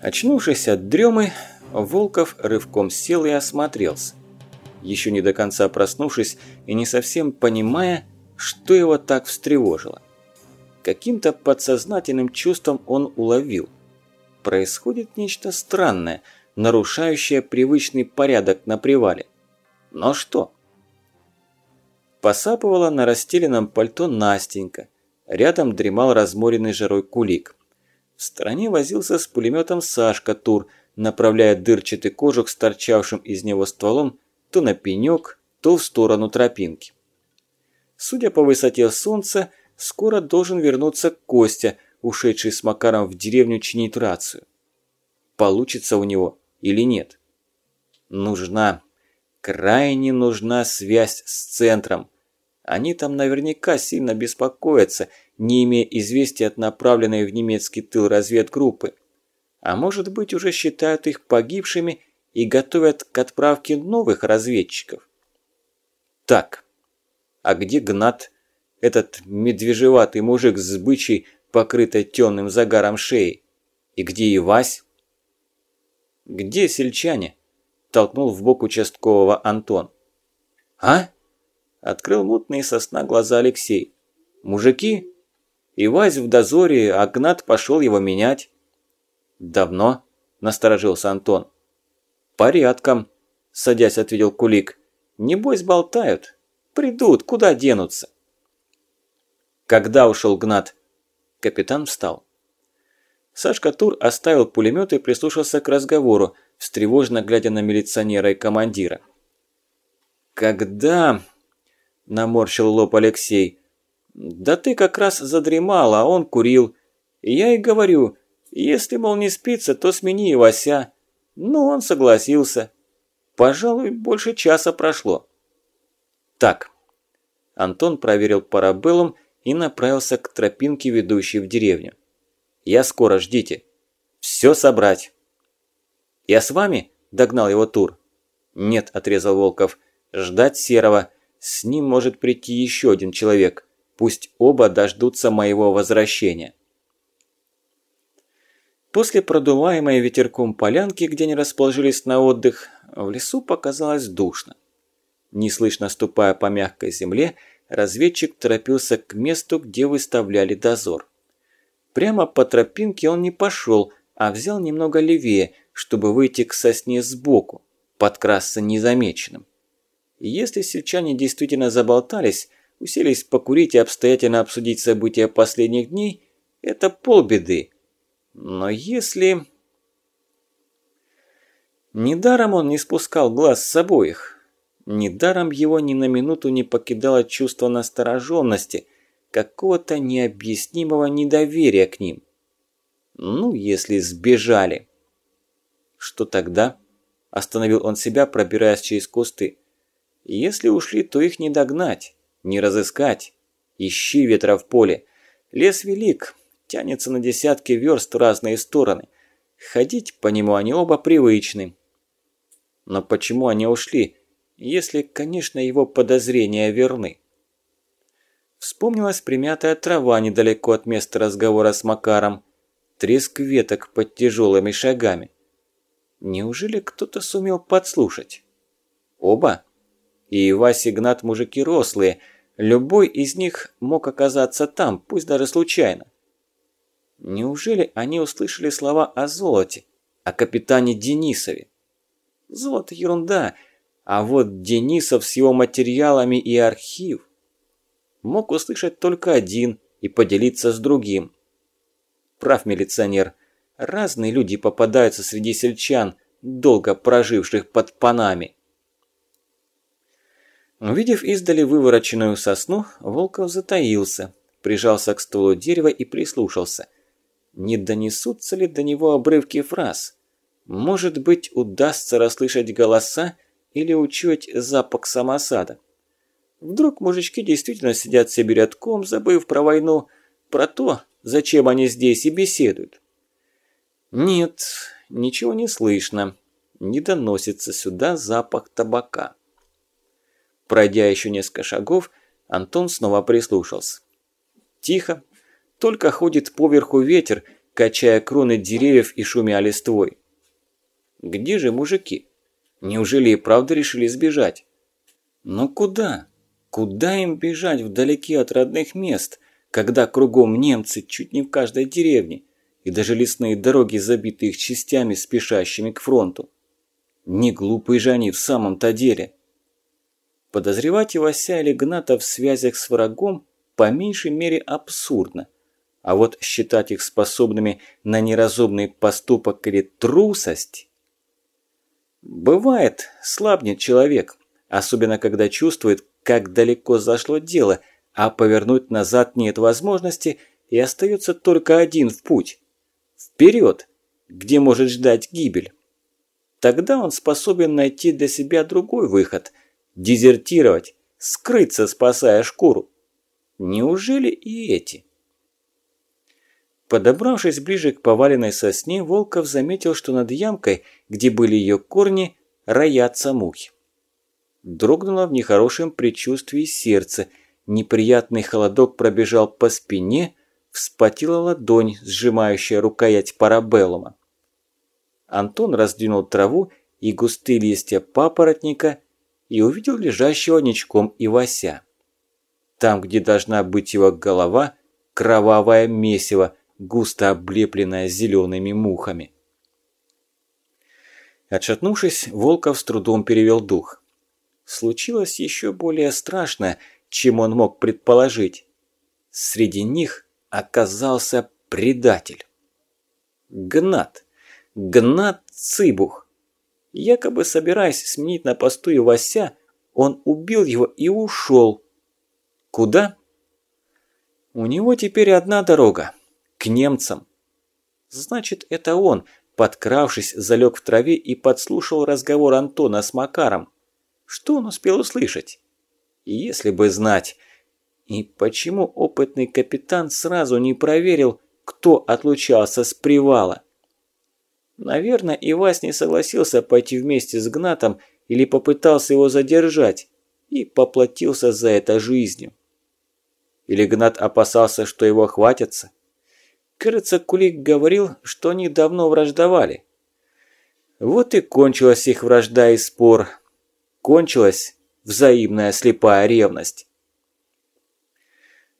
Очнувшись от дремы, Волков рывком сел и осмотрелся. Еще не до конца проснувшись и не совсем понимая, что его так встревожило. Каким-то подсознательным чувством он уловил. Происходит нечто странное, нарушающее привычный порядок на привале. Но что? Посапывала на расстеленном пальто Настенька. Рядом дремал разморенный жарой кулик. В стороне возился с пулеметом Сашка Тур, направляя дырчатый кожух с торчавшим из него стволом то на пенек, то в сторону тропинки. Судя по высоте солнца, скоро должен вернуться Костя, ушедший с Макаром в деревню чинить рацию. Получится у него или нет? Нужна, крайне нужна связь с центром. Они там наверняка сильно беспокоятся не имея известия от направленной в немецкий тыл разведгруппы. А может быть уже считают их погибшими и готовят к отправке новых разведчиков. Так, а где Гнат, этот медвежеватый мужик с бычьей, покрытой темным загаром шеи? И где Ивась? Где сельчане? Толкнул в бок участкового Антон. А? Открыл мутные сосна глаза Алексей. Мужики? И Вась в дозоре, а Гнат пошел его менять. «Давно?» – насторожился Антон. «Порядком», – садясь ответил Кулик. «Небось болтают. Придут, куда денутся?» «Когда ушел Гнат?» Капитан встал. Сашка Тур оставил пулемет и прислушался к разговору, встревоженно глядя на милиционера и командира. «Когда?» – наморщил лоб Алексей. «Да ты как раз задремал, а он курил. я и говорю, если, мол, не спится, то смени и Вася». Ну, он согласился. Пожалуй, больше часа прошло. Так. Антон проверил парабеллум и направился к тропинке, ведущей в деревню. «Я скоро, ждите. Все собрать». «Я с вами?» – догнал его Тур. «Нет», – отрезал Волков. «Ждать Серого. С ним может прийти еще один человек. Пусть оба дождутся моего возвращения. После продуваемой ветерком полянки, где они расположились на отдых, в лесу показалось душно. Неслышно ступая по мягкой земле, разведчик торопился к месту, где выставляли дозор. Прямо по тропинке он не пошел, а взял немного левее, чтобы выйти к сосне сбоку, подкрасться незамеченным. если сельчане действительно заболтались, уселись покурить и обстоятельно обсудить события последних дней, это полбеды. Но если... Недаром он не спускал глаз с обоих. Недаром его ни на минуту не покидало чувство настороженности, какого-то необъяснимого недоверия к ним. Ну, если сбежали. Что тогда? Остановил он себя, пробираясь через кусты. Если ушли, то их не догнать не разыскать. Ищи ветра в поле. Лес велик, тянется на десятки верст в разные стороны. Ходить по нему они оба привычны. Но почему они ушли, если, конечно, его подозрения верны? Вспомнилась примятая трава недалеко от места разговора с Макаром, треск веток под тяжелыми шагами. Неужели кто-то сумел подслушать? Оба? И Вась и Гнат мужики рослые, любой из них мог оказаться там, пусть даже случайно. Неужели они услышали слова о золоте, о капитане Денисове? Золото – ерунда, а вот Денисов с его материалами и архив мог услышать только один и поделиться с другим. Прав милиционер, разные люди попадаются среди сельчан, долго проживших под панами. Увидев издали вывороченную сосну, Волков затаился, прижался к стволу дерева и прислушался. Не донесутся ли до него обрывки фраз? Может быть, удастся расслышать голоса или учуять запах самосада? Вдруг мужички действительно сидят себе рядком, забыв про войну, про то, зачем они здесь и беседуют? Нет, ничего не слышно. Не доносится сюда запах табака. Пройдя еще несколько шагов, Антон снова прислушался. Тихо, только ходит поверху ветер, качая кроны деревьев и шумя листвой. Где же мужики? Неужели и правда решили сбежать? Но куда? Куда им бежать вдалеке от родных мест, когда кругом немцы чуть не в каждой деревне, и даже лесные дороги забиты их частями, спешащими к фронту? Не глупые же они в самом-то деле. Подозревать Ивася или Гната в связях с врагом по меньшей мере абсурдно. А вот считать их способными на неразумный поступок или трусость... Бывает, слабнет человек, особенно когда чувствует, как далеко зашло дело, а повернуть назад нет возможности и остается только один в путь. Вперед, где может ждать гибель. Тогда он способен найти для себя другой выход – дезертировать, скрыться, спасая шкуру. Неужели и эти? Подобравшись ближе к поваленной сосне, Волков заметил, что над ямкой, где были ее корни, роятся мухи. Дрогнуло в нехорошем предчувствии сердце, неприятный холодок пробежал по спине, вспотела ладонь, сжимающая рукоять парабеллума. Антон раздвинул траву и густые листья папоротника и увидел лежащего ничком Ивася. Там, где должна быть его голова, кровавое месиво, густо облепленное зелеными мухами. Отшатнувшись, Волков с трудом перевел дух. Случилось еще более страшное, чем он мог предположить. Среди них оказался предатель. Гнат. Гнат Цыбух. Якобы собираясь сменить на посту Ивася, он убил его и ушел. Куда? У него теперь одна дорога. К немцам. Значит, это он, подкравшись, залег в траве и подслушал разговор Антона с Макаром. Что он успел услышать? Если бы знать. И почему опытный капитан сразу не проверил, кто отлучался с привала? Наверное, Ивас не согласился пойти вместе с Гнатом или попытался его задержать и поплатился за это жизнью. Или Гнат опасался, что его хватятся? Кажется, Кулик говорил, что они давно враждовали. Вот и кончилась их вражда и спор. Кончилась взаимная слепая ревность.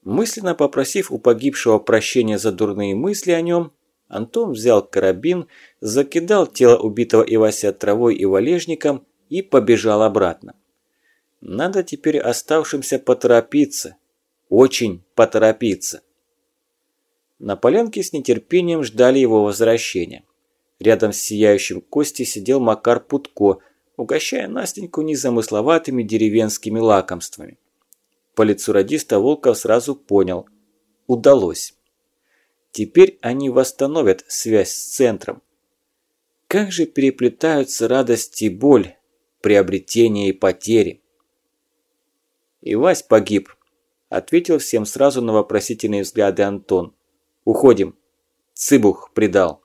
Мысленно попросив у погибшего прощения за дурные мысли о нем, Антон взял карабин, закидал тело убитого Ивася травой и валежником и побежал обратно. Надо теперь оставшимся поторопиться. Очень поторопиться. На полянке с нетерпением ждали его возвращения. Рядом с сияющим Костей сидел Макар Путко, угощая Настеньку незамысловатыми деревенскими лакомствами. По лицу радиста Волков сразу понял – удалось. Теперь они восстановят связь с центром. Как же переплетаются радость и боль, приобретение и потери. И Вась погиб, ответил всем сразу на вопросительные взгляды Антон. Уходим. Цыбух предал.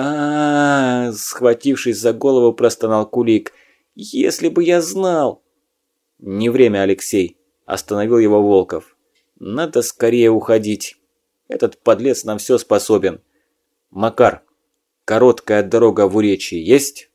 А, схватившись за голову, простонал Кулик. Если бы я знал. Не время, Алексей, остановил его Волков. Надо скорее уходить. Этот подлец нам все способен. Макар, короткая дорога в Уречье есть?